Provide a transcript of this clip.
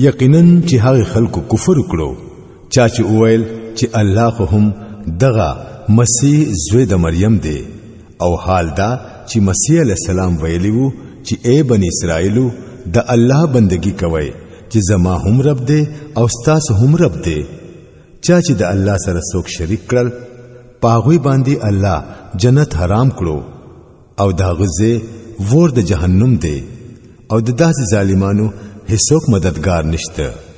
یقینا چې هغه خلکو کفر وکړو چا چې وویل چې الله خو هم دغه مسیح زوی د مریم دی او حال دا چې مسیح علی السلام ویلی وو چې اے بنی اسرائیلو د الله بندگی کوئ چې زما هم رب دی او ستاسو هم رب دی چا چې د الله سره څوک شریک کړل پاغوی باندې الله جنت حرام کړو او دا غزه ور د جهنم دی او د داسې ظالمانو هیڅوک مددگار نشته